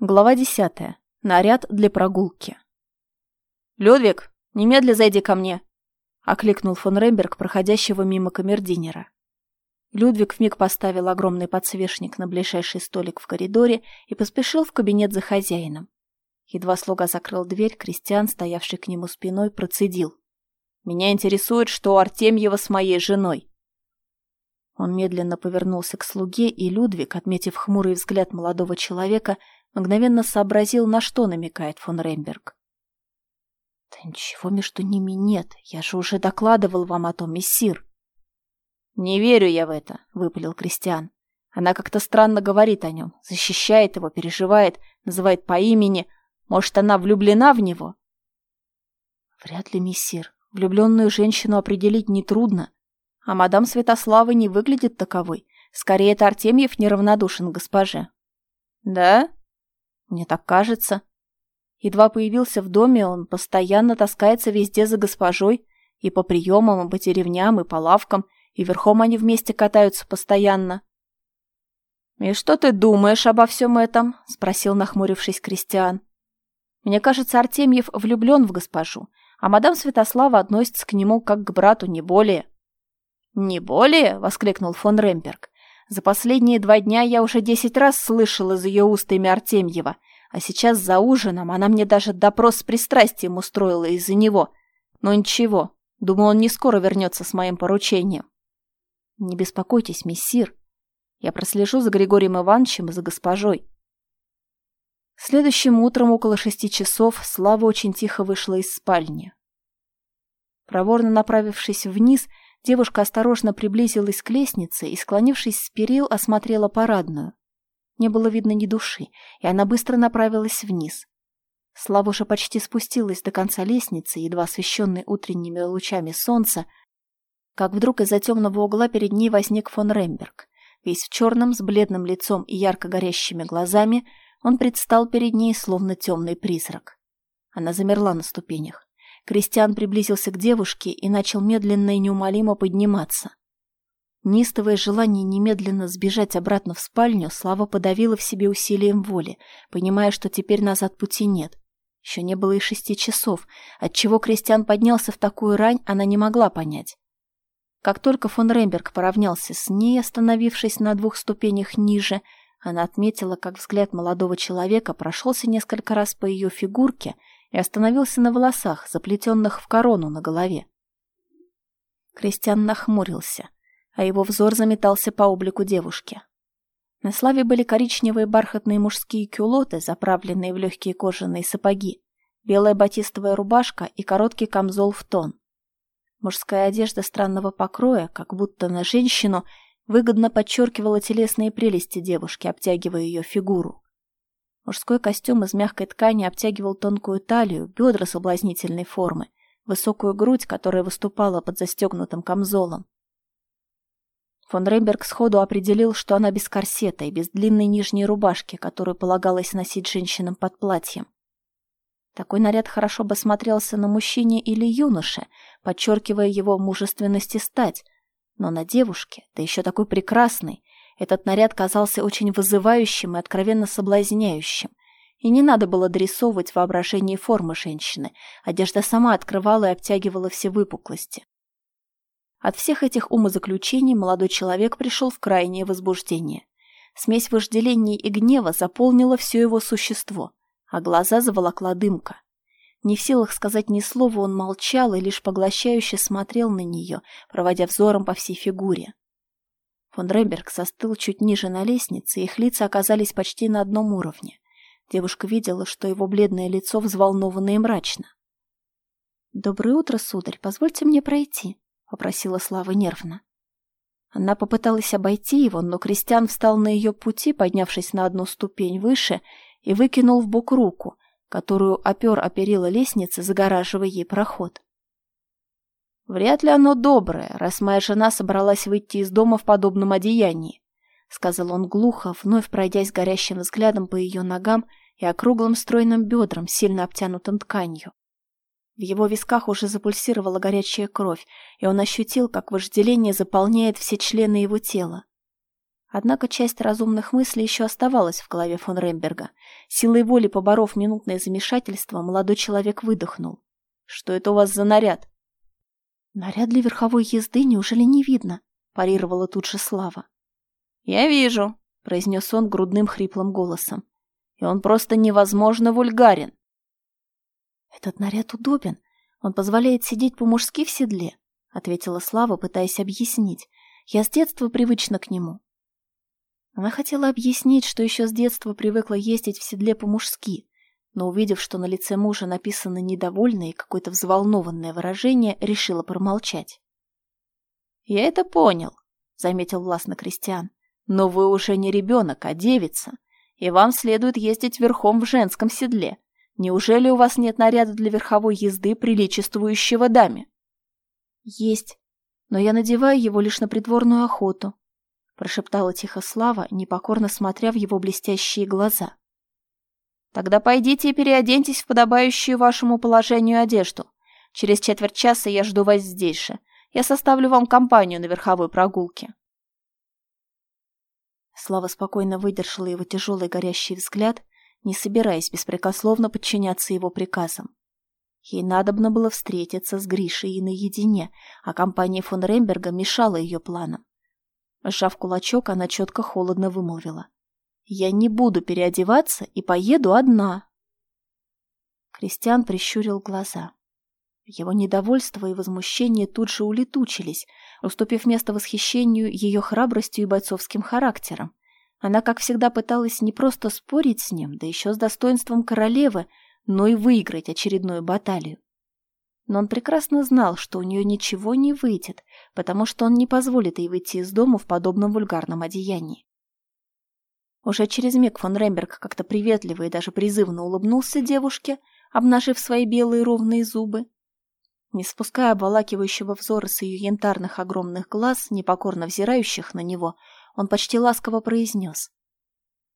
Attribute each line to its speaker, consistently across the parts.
Speaker 1: Глава десятая. Наряд для прогулки. «Людвиг, немедля зайди ко мне!» — окликнул фон Ремберг, проходящего мимо камердинера. Людвиг вмиг поставил огромный подсвечник на ближайший столик в коридоре и поспешил в кабинет за хозяином. Едва слуга закрыл дверь, Кристиан, стоявший к нему спиной, процедил. «Меня интересует, что у Артемьева с моей женой». Он медленно повернулся к слуге, и Людвиг, отметив хмурый взгляд молодого человека, — мгновенно сообразил, на что намекает фон Ремберг. «Да ничего между ними нет, я же уже докладывал вам о том, мессир». «Не верю я в это», — выпалил Кристиан. «Она как-то странно говорит о нем, защищает его, переживает, называет по имени. Может, она влюблена в него?» «Вряд ли, мессир. Влюбленную женщину определить нетрудно. А мадам Святослава не выглядит таковой. Скорее, это Артемьев неравнодушен госпоже». «Да?» Мне так кажется. Едва появился в доме, он постоянно таскается везде за госпожой, и по приемам, и по деревням, и по лавкам, и верхом они вместе катаются постоянно. «И что ты думаешь обо всем этом?» — спросил, нахмурившись Кристиан. «Мне кажется, Артемьев влюблен в госпожу, а мадам Святослава относится к нему как к брату, не более». «Не более?» — воскликнул фон Ремберг. За последние два дня я уже десять раз слышал из ее уст имя Артемьева, а сейчас за ужином она мне даже допрос с пристрастием устроила из-за него. Но ничего, думаю, он не скоро вернется с моим поручением. Не беспокойтесь, мессир. Я прослежу за Григорием Ивановичем и за госпожой. Следующим утром около шести часов Слава очень тихо вышла из спальни. Проворно направившись вниз, Девушка осторожно приблизилась к лестнице и, склонившись с перил, осмотрела парадную. Не было видно ни души, и она быстро направилась вниз. Слава уже почти спустилась до конца лестницы, едва освещенной утренними лучами солнца, как вдруг из-за темного угла перед ней возник фон Ремберг. Весь в черном, с бледным лицом и ярко горящими глазами, он предстал перед ней, словно темный призрак. Она замерла на ступенях. Кристиан приблизился к девушке и начал медленно и неумолимо подниматься. Нистовое желание немедленно сбежать обратно в спальню Слава подавила в себе усилием воли, понимая, что теперь назад пути нет. Еще не было и шести часов. Отчего Кристиан поднялся в такую рань, она не могла понять. Как только фон Ремберг поравнялся с ней, остановившись на двух ступенях ниже, она отметила, как взгляд молодого человека прошелся несколько раз по ее фигурке и остановился на волосах, заплетенных в корону на голове. Кристиан нахмурился, а его взор заметался по облику девушки. На Славе были коричневые бархатные мужские кюлоты, заправленные в легкие кожаные сапоги, белая батистовая рубашка и короткий камзол в тон. Мужская одежда странного покроя, как будто на женщину, выгодно подчеркивала телесные прелести девушки, обтягивая ее фигуру. Мужской костюм из мягкой ткани обтягивал тонкую талию, бедра соблазнительной формы, высокую грудь, которая выступала под застегнутым камзолом. Фон Ремберг сходу определил, что она без корсета и без длинной нижней рубашки, которую полагалось носить женщинам под платьем. Такой наряд хорошо бы смотрелся на мужчине или юноше, подчеркивая его мужественность и стать, но на девушке, да еще такой прекрасной, этот наряд казался очень вызывающим и откровенно соблазняющим. И не надо было дорисовывать воображение формы женщины. Одежда сама открывала и обтягивала все выпуклости. От всех этих умозаключений молодой человек пришел в крайнее возбуждение. Смесь вожделения и гнева заполнила все его существо, а глаза заволокла дымка. Не в силах сказать ни слова, он молчал и лишь поглощающе смотрел на нее, проводя взором по всей фигуре. Фон Ремберг застыл чуть ниже на лестнице, их лица оказались почти на одном уровне. Девушка видела, что его бледное лицо взволновано и мрачно. «Доброе утро, сударь, позвольте мне пройти», — попросила Слава нервно. Она попыталась обойти его, но Кристиан встал на ее пути, поднявшись на одну ступень выше, и выкинул в бок руку, которую опер оперила лестницы, загораживая ей проход. «Вряд ли оно доброе, раз моя жена собралась выйти из дома в подобном одеянии», — сказал он глухо, вновь пройдясь горящим взглядом по ее ногам и округлым стройным бедрам, сильно обтянутым тканью. В его висках уже запульсировала горячая кровь, и он ощутил, как вожделение заполняет все члены его тела. Однако часть разумных мыслей еще оставалась в голове фон Ремберга. Силой воли поборов минутное замешательство, молодой человек выдохнул. «Что это у вас за наряд?» «Наряд для верховой езды неужели не видно?» – парировала тут же Слава. «Я вижу», – произнес он грудным хриплым голосом. «И он просто невозможно вульгарен». «Этот наряд удобен. Он позволяет сидеть по-мужски в седле», — ответила Слава, пытаясь объяснить. «Я с детства привычна к нему». Она хотела объяснить, что еще с детства привыкла ездить в седле по-мужски, но, увидев, что на лице мужа написано недовольное и какое-то взволнованное выражение, решила промолчать. «Я это понял», — заметил властно Кристиан. «Но вы уже не ребенок, а девица, и вам следует ездить верхом в женском седле. Неужели у вас нет наряда для верховой езды, приличествующего даме?» «Есть, но я надеваю его лишь на придворную охоту», прошептала тихо Слава, непокорно смотря в его блестящие глаза. «Тогда пойдите и переоденьтесь в подобающую вашему положению одежду. Через четверть часа я жду вас здесь же. Я составлю вам компанию на верховой прогулке». Слава спокойно выдержала его тяжелый горящий взгляд, не собираясь беспрекословно подчиняться его приказам. Ей надобно было встретиться с Гришей и наедине, а компания фон Ремберга мешала ее планам. Сжав кулачок, она четко холодно вымолвила. «Я не буду переодеваться и поеду одна». Кристиан прищурил глаза. Его недовольство и возмущение тут же улетучились, уступив место восхищению ее храбростью и бойцовским характером. Она, как всегда, пыталась не просто спорить с ним, да еще с достоинством королевы, но и выиграть очередную баталию. Но он прекрасно знал, что у нее ничего не выйдет, потому что он не позволит ей выйти из дома в подобном вульгарном одеянии. Уже через миг фон Ремберг как-то приветливо и даже призывно улыбнулся девушке, обнажив свои белые ровные зубы. Не спуская обволакивающего взора с ее янтарных огромных глаз, непокорно взирающих на него, он почти ласково произнес.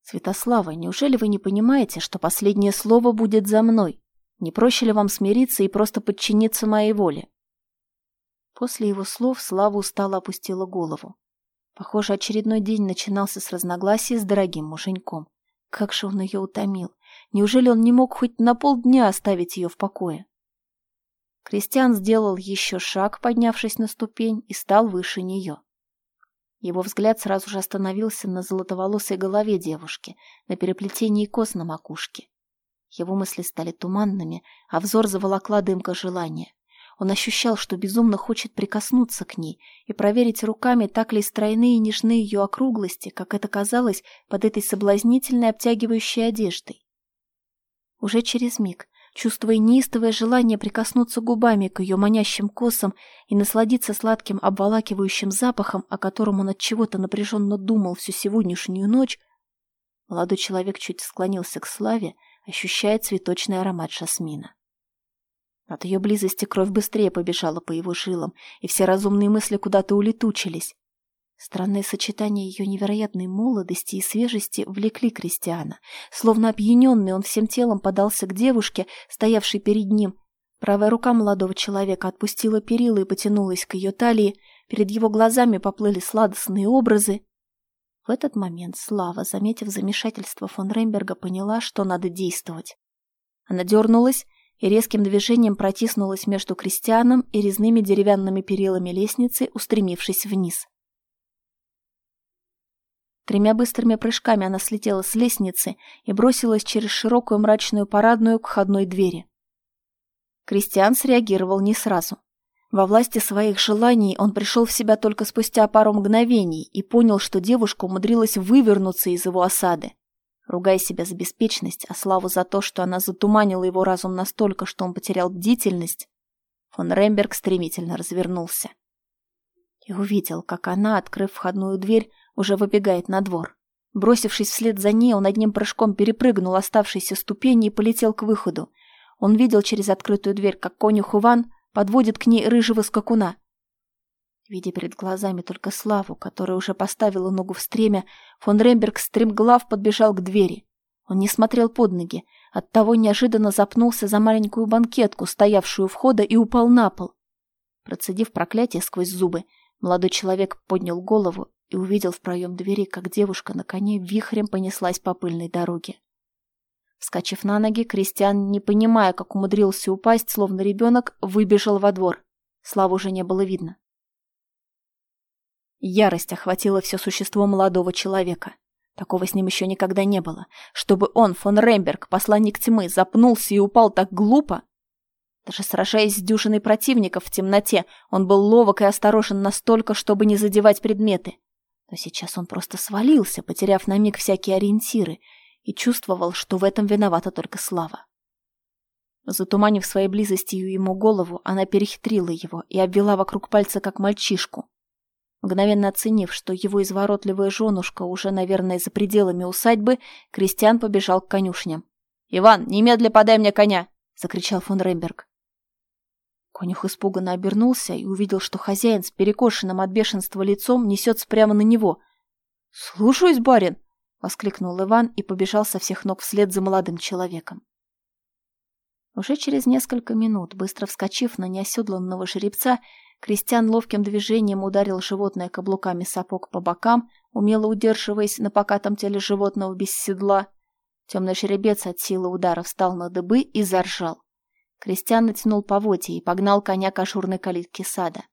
Speaker 1: «Святослава, неужели вы не понимаете, что последнее слово будет за мной? Не проще ли вам смириться и просто подчиниться моей воле?» После его слов Слава устало опустила голову. Похоже, очередной день начинался с разногласий с дорогим муженьком. Как же он ее утомил! Неужели он не мог хоть на полдня оставить ее в покое? Кристиан сделал еще шаг, поднявшись на ступень, и стал выше нее. Его взгляд сразу же остановился на золотоволосой голове девушки, на переплетении кос на макушке. Его мысли стали туманными, а взор заволокла дымка желания. Он ощущал, что безумно хочет прикоснуться к ней и проверить руками, так ли стройные и нежны ее округлости, как это казалось под этой соблазнительной обтягивающей одеждой. Уже через миг чувствуя неистовое желание прикоснуться губами к ее манящим косам и насладиться сладким обволакивающим запахом, о котором он от чего-то напряженно думал всю сегодняшнюю ночь, молодой человек чуть склонился к Славе, ощущая цветочный аромат жасмина. От ее близости кровь быстрее побежала по его жилам, и все разумные мысли куда-то улетучились. Странное сочетание ее невероятной молодости и свежести влекли Кристиана. Словно опьяненный, он всем телом подался к девушке, стоявшей перед ним. Правая рука молодого человека отпустила перила и потянулась к ее талии. Перед его глазами поплыли сладостные образы. В этот момент Слава, заметив замешательство фон Ремберга, поняла, что надо действовать. Она дернулась и резким движением протиснулась между крестьяном и резными деревянными перилами лестницы, устремившись вниз. Тремя быстрыми прыжками она слетела с лестницы и бросилась через широкую мрачную парадную к входной двери. Кристиан среагировал не сразу. Во власти своих желаний он пришел в себя только спустя пару мгновений и понял, что девушка умудрилась вывернуться из его осады. Ругая себя за беспечность, а Славу за то, что она затуманила его разум настолько, что он потерял бдительность, фон Ремберг стремительно развернулся. И увидел, как она, открыв входную дверь, уже выбегает на двор. Бросившись вслед за ней, он одним прыжком перепрыгнул оставшиеся ступени и полетел к выходу. Он видел через открытую дверь, как конюх Иван подводит к ней рыжего скакуна. Видя перед глазами только Славу, которая уже поставила ногу в стремя, фон Ремберг стремглав подбежал к двери. Он не смотрел под ноги, оттого неожиданно запнулся за маленькую банкетку, стоявшую у входа, и упал на пол. Процедив проклятие сквозь зубы, молодой человек поднял голову и увидел в проем двери, как девушка на коне вихрем понеслась по пыльной дороге. Вскочив на ноги, Кристиан, не понимая, как умудрился упасть, словно ребенок, выбежал во двор. Славы уже не было видно. Ярость охватила все существо молодого человека. Такого с ним еще никогда не было. Чтобы он, фон Ремберг, посланник тьмы, запнулся и упал так глупо. Даже сражаясь с дюжиной противников в темноте, он был ловок и осторожен настолько, чтобы не задевать предметы. Но сейчас он просто свалился, потеряв на миг всякие ориентиры, и чувствовал, что в этом виновата только Слава. Затуманив своей близостью ему голову, она перехитрила его и обвела вокруг пальца, как мальчишку. Мгновенно оценив, что его изворотливая женушка уже, наверное, за пределами усадьбы, Кристиан побежал к конюшням. «Иван, немедля подай мне коня!» — закричал фон Ремберг. Конюх испуганно обернулся и увидел, что хозяин с перекошенным от бешенства лицом несется прямо на него. «Слушаюсь, барин!» воскликнул Иван и побежал со всех ног вслед за молодым человеком. Уже через несколько минут, быстро вскочив на неоседланного жеребца, Кристиан ловким движением ударил животное каблуками сапог по бокам, умело удерживаясь на покатом теле животного без седла. Темный жеребец от силы удара встал на дыбы и заржал. Кристиан натянул поводья и погнал коня к ажурной калитке сада.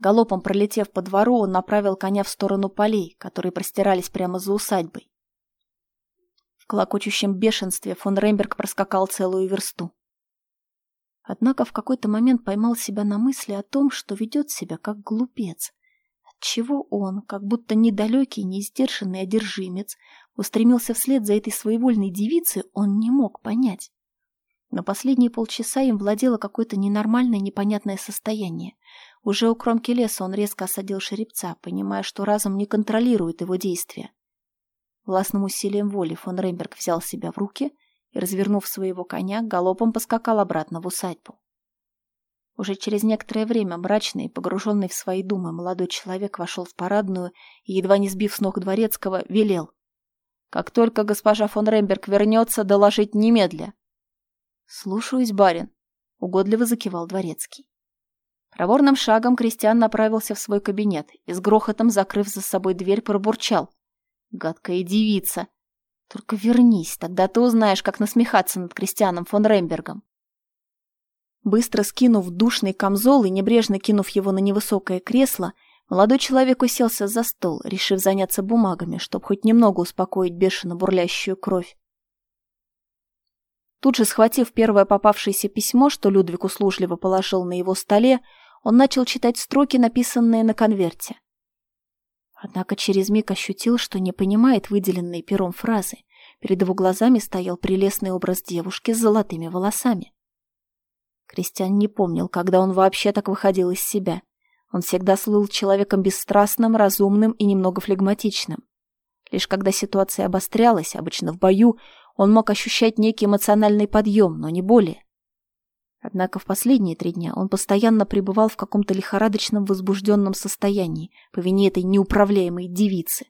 Speaker 1: Галопом пролетев по двору, он направил коня в сторону полей, которые простирались прямо за усадьбой. В клокочущем бешенстве фон Ремберг проскакал целую версту. Однако в какой-то момент поймал себя на мысли о том, что ведет себя как глупец. Отчего он, как будто недалекий, неиздержанный одержимец, устремился вслед за этой своевольной девицей, он не мог понять. На последние полчаса им владело какое-то ненормальное непонятное состояние. Уже у кромки леса он резко осадил жеребца, понимая, что разум не контролирует его действия. Властным усилием воли фон Ремберг взял себя в руки и, развернув своего коня, галопом поскакал обратно в усадьбу. Уже через некоторое время мрачный погруженный в свои думы молодой человек вошел в парадную и, едва не сбив с ног дворецкого, велел. «Как только госпожа фон Ремберг вернется, доложить немедля». «Слушаюсь, барин», — угодливо закивал дворецкий. Проворным шагом Кристиан направился в свой кабинет и с грохотом, закрыв за собой дверь, пробурчал. «Гадкая девица! Только вернись, тогда ты узнаешь, как насмехаться над Кристианом фон Рембергом». Быстро скинув душный камзол и небрежно кинув его на невысокое кресло, молодой человек уселся за стол, решив заняться бумагами, чтобы хоть немного успокоить бешено бурлящую кровь. Тут же, схватив первое попавшееся письмо, что Людвиг услужливо положил на его столе, он начал читать строки, написанные на конверте. Однако через миг ощутил, что не понимает выделенные пером фразы. Перед его глазами стоял прелестный образ девушки с золотыми волосами. Кристиан не помнил, когда он вообще так выходил из себя. Он всегда слыл человеком бесстрастным, разумным и немного флегматичным. Лишь когда ситуация обострялась, обычно в бою, он мог ощущать некий эмоциональный подъем, но не более. Однако в последние три дня он постоянно пребывал в каком-то лихорадочном возбужденном состоянии по вине этой неуправляемой девицы.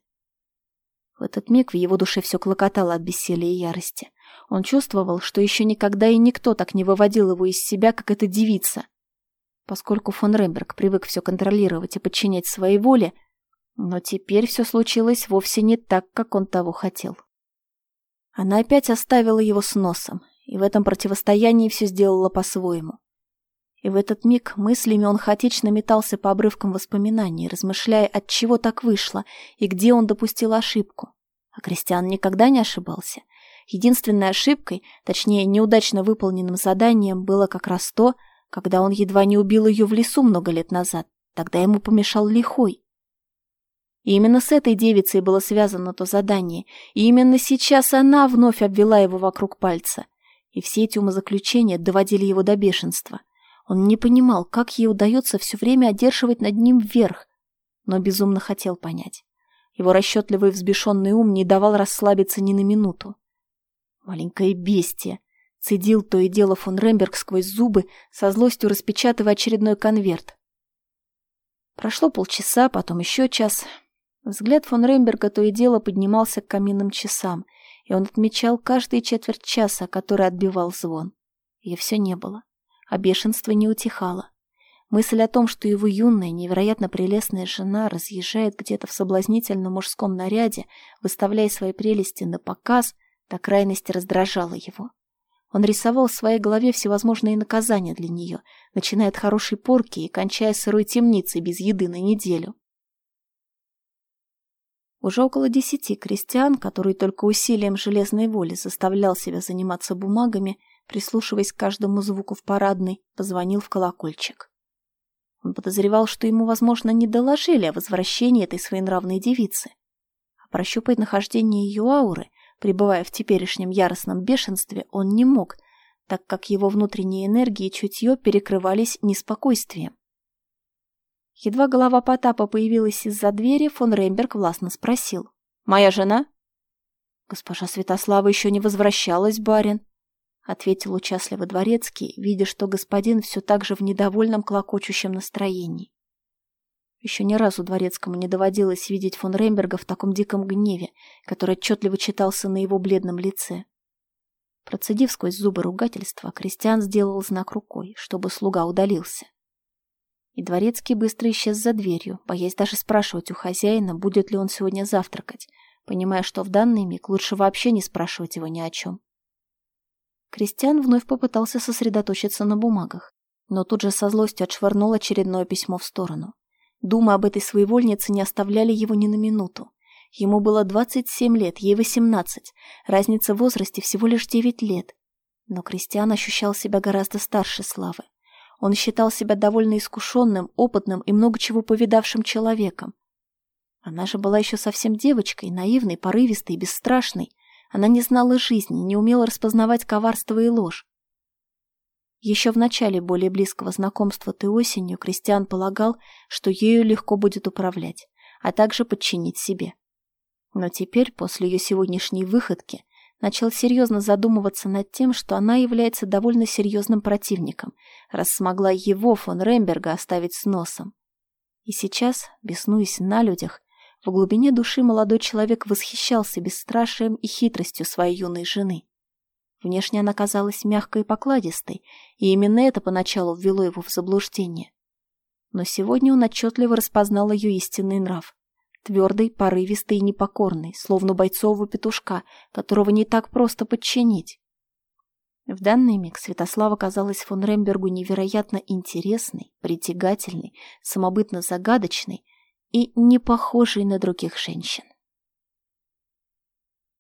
Speaker 1: В этот миг в его душе все клокотало от бессилия и ярости. Он чувствовал, что еще никогда и никто так не выводил его из себя, как эта девица. Поскольку фон Ремберг привык все контролировать и подчинять своей воле, но теперь все случилось вовсе не так, как он того хотел. Она опять оставила его с носом, и в этом противостоянии все сделала по-своему. И в этот миг мыслями он хаотично метался по обрывкам воспоминаний, размышляя, от чего так вышло и где он допустил ошибку. А Кристиан никогда не ошибался. Единственной ошибкой, точнее, неудачно выполненным заданием было как раз то, когда он едва не убил ее в лесу много лет назад. Тогда ему помешал лихой. И именно с этой девицей было связано то задание, и именно сейчас она вновь обвела его вокруг пальца. И все эти умозаключения доводили его до бешенства. Он не понимал, как ей удается все время одерживать над ним вверх, но безумно хотел понять. Его расчетливый взбешенный ум не давал расслабиться ни на минуту. Маленькое бестие! Цедил то и дело фон Ремберг сквозь зубы, со злостью распечатывая очередной конверт. Прошло полчаса, потом еще час. Взгляд фон Ремберга то и дело поднимался к каминным часам — и он отмечал каждые четверть часа, который отбивал звон. Ее все не было, а бешенство не утихало. Мысль о том, что его юная, невероятно прелестная жена разъезжает где-то в соблазнительном мужском наряде, выставляя свои прелести на показ, до крайности раздражала его. Он рисовал в своей голове всевозможные наказания для нее, начиная от хорошей порки и кончая сырой темницей без еды на неделю. Уже около десяти крестьян, который только усилием железной воли заставлял себя заниматься бумагами, прислушиваясь к каждому звуку в парадной, позвонил в колокольчик. Он подозревал, что ему, возможно, не доложили о возвращении этой своенравной девицы. А прощупать нахождение ее ауры, пребывая в теперешнем яростном бешенстве, он не мог, так как его внутренние энергии и чутье перекрывались неспокойствием. Едва голова Потапа появилась из-за двери, фон Ремберг властно спросил. «Моя жена?» «Госпожа Святослава еще не возвращалась, барин», — ответил участливо дворецкий, видя, что господин все так же в недовольном клокочущем настроении. Еще ни разу дворецкому не доводилось видеть фон Ремберга в таком диком гневе, который отчетливо читался на его бледном лице. Процедив сквозь зубы ругательства, Кристиан сделал знак рукой, чтобы слуга удалился. И дворецкий быстро исчез за дверью, боясь даже спрашивать у хозяина, будет ли он сегодня завтракать, понимая, что в данный миг лучше вообще не спрашивать его ни о чем. Кристиан вновь попытался сосредоточиться на бумагах, но тут же со злостью отшвырнул очередное письмо в сторону. Думы об этой своевольнице не оставляли его ни на минуту. Ему было 27 лет, ей 18, разница в возрасте всего лишь 9 лет. Но Кристиан ощущал себя гораздо старше Славы. Он считал себя довольно искушенным, опытным и много чего повидавшим человеком. Она же была еще совсем девочкой, наивной, порывистой и бесстрашной. Она не знала жизни, не умела распознавать коварство и ложь. Еще в начале более близкого знакомства той осенью Кристиан полагал, что ею легко будет управлять, а также подчинить себе. Но теперь, после ее сегодняшней выходки, начал серьезно задумываться над тем, что она является довольно серьезным противником, раз смогла его, фон Ремберга, оставить с носом. И сейчас, беснуясь на людях, в глубине души молодой человек восхищался бесстрашием и хитростью своей юной жены. Внешне она казалась мягкой и покладистой, и именно это поначалу ввело его в заблуждение. Но сегодня он отчетливо распознал ее истинный нрав. Твердый, порывистый и непокорный, словно бойцового петушка, которого не так просто подчинить. В данный миг Святослава казалась фон Рембергу невероятно интересной, притягательной, самобытно загадочной и не похожей на других женщин.